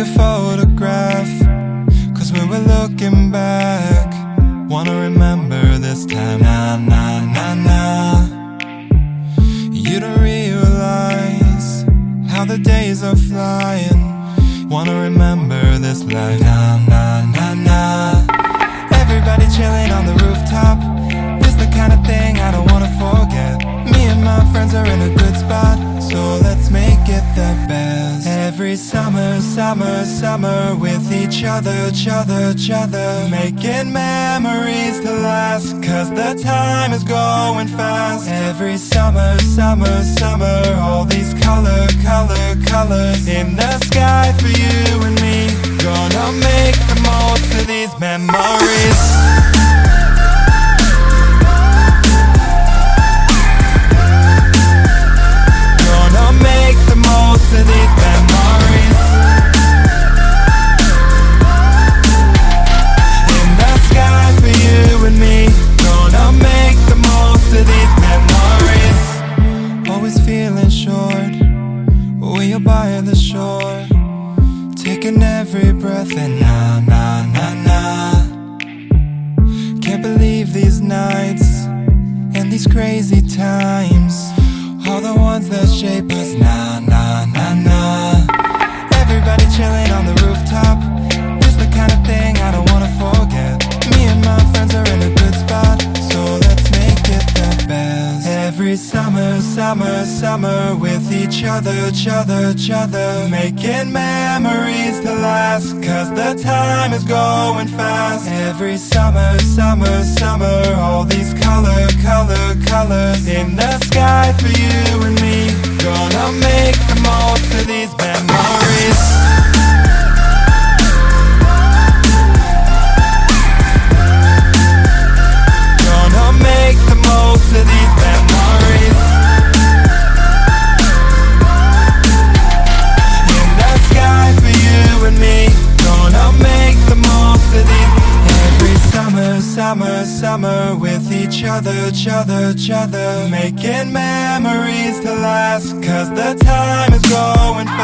a photograph. Cause when we're looking back, wanna remember this time. Nah, nah, nah, nah. You don't realize how the days are flying. Wanna remember this life. Nah, nah, nah, nah. Everybody chilling on the rooftop. This the kind of thing I don't wanna forget. Me and my friends are in a good spot, it the best. Every summer, summer, summer with each other, each other, each other. Making memories to last, cause the time is going fast. Every summer, summer, summer, all these color, color, colors in the sky every breath and nah, nah, nah, nah. Can't believe these nights and these crazy times. All the ones that shape us, nah, nah, nah, nah. Everybody chilling on the rooftop. This the kind of thing I don't wanna forget. Me and my friends are in a good spot, so let's make it the best. Every summer, summer, summer with each other, each other, each other. Making memories cause the time is going fast. Every summer, summer, summer, all these color, color, colors in the sky for you each other, each other, each other. Making memories to last. Cause the time is going fast.